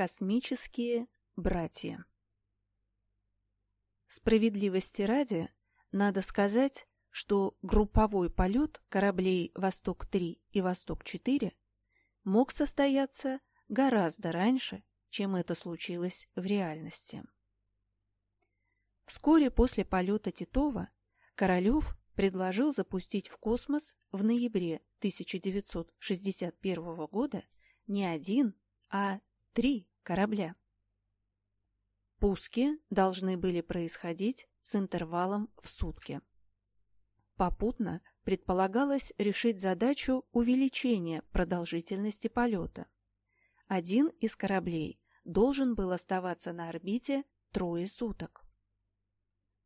Космические братья Справедливости ради, надо сказать, что групповой полет кораблей «Восток-3» и «Восток-4» мог состояться гораздо раньше, чем это случилось в реальности. Вскоре после полета Титова Королев предложил запустить в космос в ноябре 1961 года не один, а три корабля. Пуски должны были происходить с интервалом в сутки. Попутно предполагалось решить задачу увеличения продолжительности полета. Один из кораблей должен был оставаться на орбите трое суток.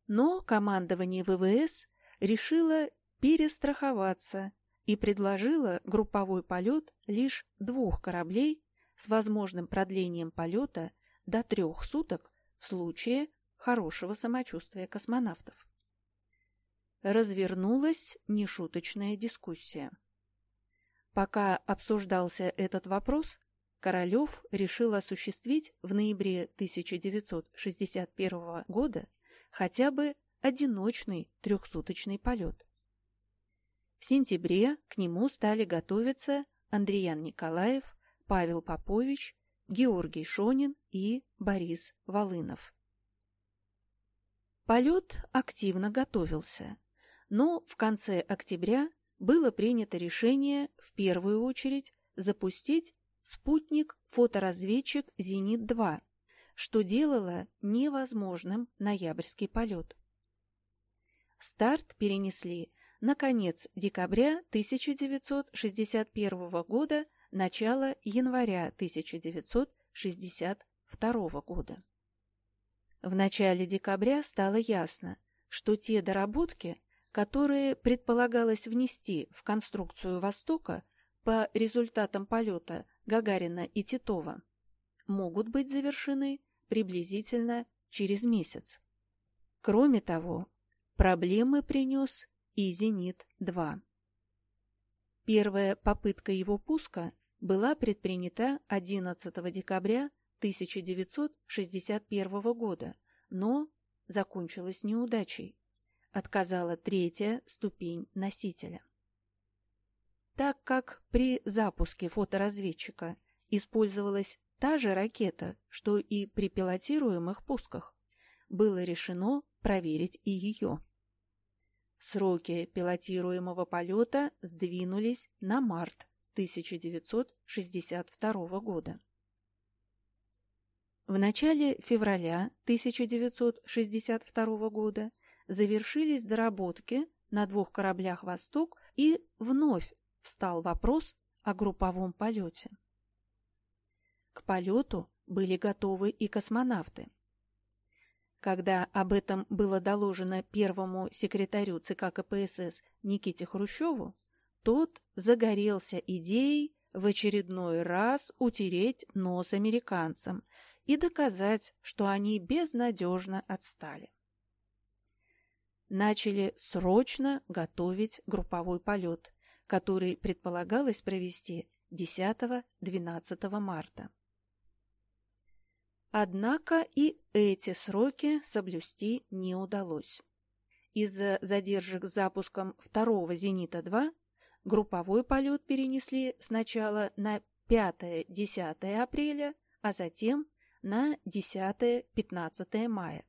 Но командование ВВС решило перестраховаться и предложило групповой полет лишь двух кораблей с возможным продлением полета до трех суток в случае хорошего самочувствия космонавтов развернулась нешуточная дискуссия. Пока обсуждался этот вопрос, Королев решил осуществить в ноябре 1961 года хотя бы одиночный трехсуточный полет. В сентябре к нему стали готовиться Андреян Николаев, Павел Попович, Георгий Шонин и Борис Волынов. Полет активно готовился но в конце октября было принято решение в первую очередь запустить спутник-фоторазведчик «Зенит-2», что делало невозможным ноябрьский полет. Старт перенесли на конец декабря 1961 года, начало января 1962 года. В начале декабря стало ясно, что те доработки, которые предполагалось внести в конструкцию «Востока» по результатам полета Гагарина и Титова, могут быть завершены приблизительно через месяц. Кроме того, проблемы принес и «Зенит-2». Первая попытка его пуска была предпринята 11 декабря 1961 года, но закончилась неудачей отказала третья ступень носителя. Так как при запуске фоторазведчика использовалась та же ракета, что и при пилотируемых пусках, было решено проверить и ее. Сроки пилотируемого полета сдвинулись на март 1962 года. В начале февраля 1962 года завершились доработки на двух кораблях «Восток» и вновь встал вопрос о групповом полете. К полету были готовы и космонавты. Когда об этом было доложено первому секретарю ЦК КПСС Никите Хрущеву, тот загорелся идеей в очередной раз утереть нос американцам и доказать, что они безнадежно отстали начали срочно готовить групповой полет, который предполагалось провести 10-12 марта. Однако и эти сроки соблюсти не удалось. Из-за задержек с запуском второго «Зенита-2» групповой полет перенесли сначала на 5-10 апреля, а затем на 10-15 мая.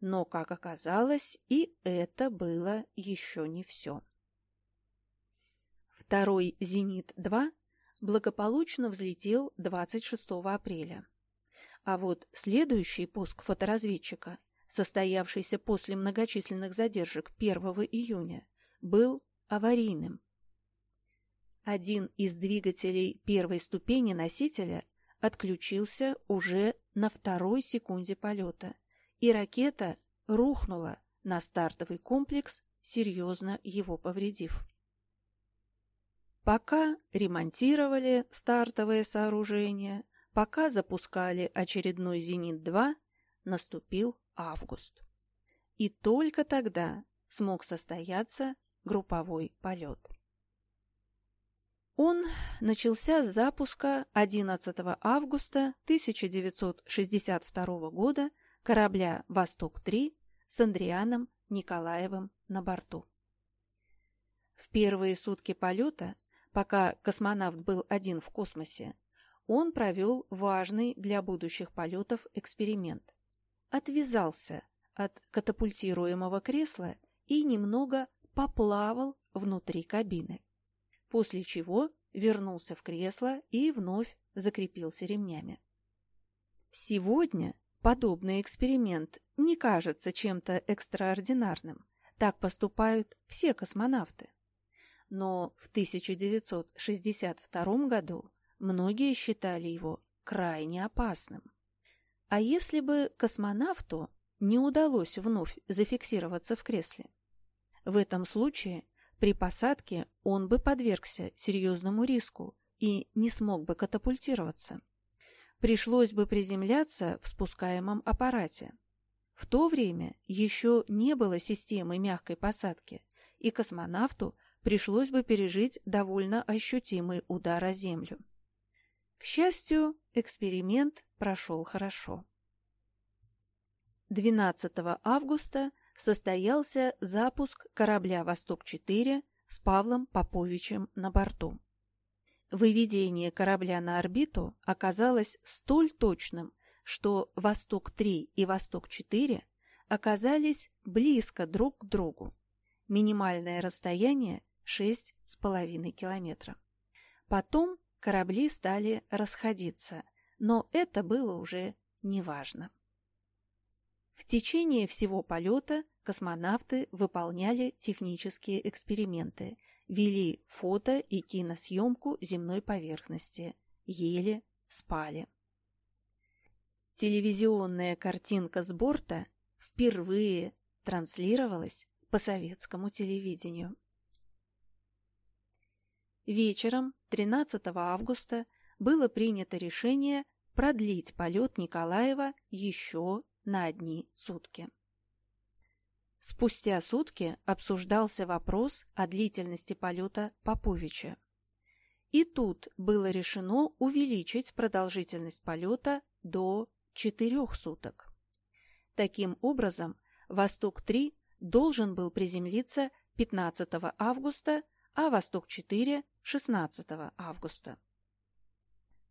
Но, как оказалось, и это было еще не все. Второй «Зенит-2» благополучно взлетел 26 апреля. А вот следующий пуск фоторазведчика, состоявшийся после многочисленных задержек 1 июня, был аварийным. Один из двигателей первой ступени носителя отключился уже на второй секунде полета – и ракета рухнула на стартовый комплекс, серьезно его повредив. Пока ремонтировали стартовое сооружение, пока запускали очередной «Зенит-2», наступил август. И только тогда смог состояться групповой полет. Он начался с запуска 11 августа 1962 года корабля «Восток-3» с Андрианом Николаевым на борту. В первые сутки полета, пока космонавт был один в космосе, он провел важный для будущих полетов эксперимент. Отвязался от катапультируемого кресла и немного поплавал внутри кабины, после чего вернулся в кресло и вновь закрепился ремнями. Сегодня подобный эксперимент не кажется чем-то экстраординарным. Так поступают все космонавты. Но в 1962 году многие считали его крайне опасным. А если бы космонавту не удалось вновь зафиксироваться в кресле? В этом случае при посадке он бы подвергся серьезному риску и не смог бы катапультироваться. Пришлось бы приземляться в спускаемом аппарате. В то время еще не было системы мягкой посадки, и космонавту пришлось бы пережить довольно ощутимый удар о Землю. К счастью, эксперимент прошел хорошо. 12 августа состоялся запуск корабля «Восток-4» с Павлом Поповичем на борту. Выведение корабля на орбиту оказалось столь точным, что «Восток-3» и «Восток-4» оказались близко друг к другу. Минимальное расстояние – 6,5 километра. Потом корабли стали расходиться, но это было уже неважно. В течение всего полета космонавты выполняли технические эксперименты, вели фото и киносъемку земной поверхности, ели, спали. Телевизионная картинка с борта впервые транслировалась по советскому телевидению. Вечером 13 августа было принято решение продлить полет Николаева еще на одни сутки. Спустя сутки обсуждался вопрос о длительности полета Поповича. И тут было решено увеличить продолжительность полета до четырех суток. Таким образом, «Восток-3» должен был приземлиться 15 августа, а «Восток-4» – 16 августа.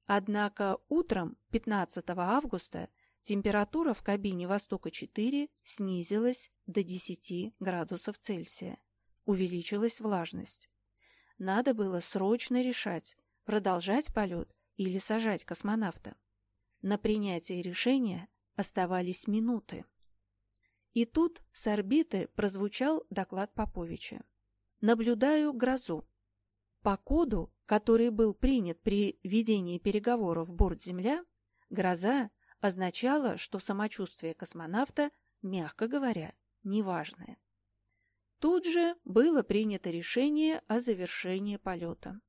Однако утром 15 августа Температура в кабине «Востока-4» снизилась до 10 градусов Цельсия. Увеличилась влажность. Надо было срочно решать, продолжать полет или сажать космонавта. На принятие решения оставались минуты. И тут с орбиты прозвучал доклад Поповича. «Наблюдаю грозу. По коду, который был принят при ведении переговоров борт-Земля, гроза означало, что самочувствие космонавта, мягко говоря, неважное. Тут же было принято решение о завершении полета.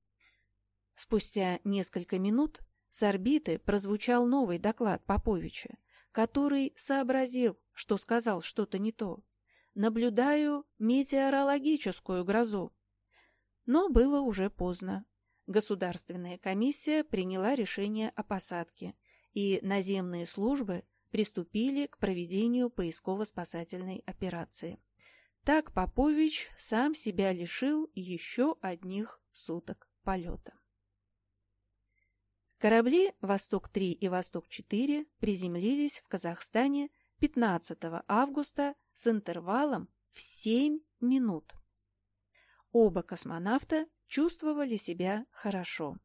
Спустя несколько минут с орбиты прозвучал новый доклад Поповича, который сообразил, что сказал что-то не то. «Наблюдаю метеорологическую грозу». Но было уже поздно. Государственная комиссия приняла решение о посадке – и наземные службы приступили к проведению поисково-спасательной операции. Так Попович сам себя лишил еще одних суток полета. Корабли «Восток-3» и «Восток-4» приземлились в Казахстане 15 августа с интервалом в 7 минут. Оба космонавта чувствовали себя хорошо.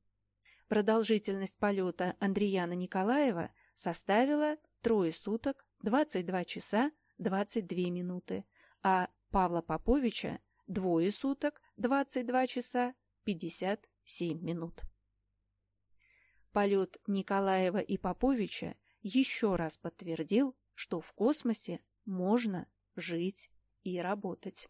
Продолжительность полета Андреяна Николаева составила трое суток 22 часа 22 минуты, а Павла Поповича двое суток 22 часа 57 минут. Полет Николаева и Поповича еще раз подтвердил, что в космосе можно жить и работать.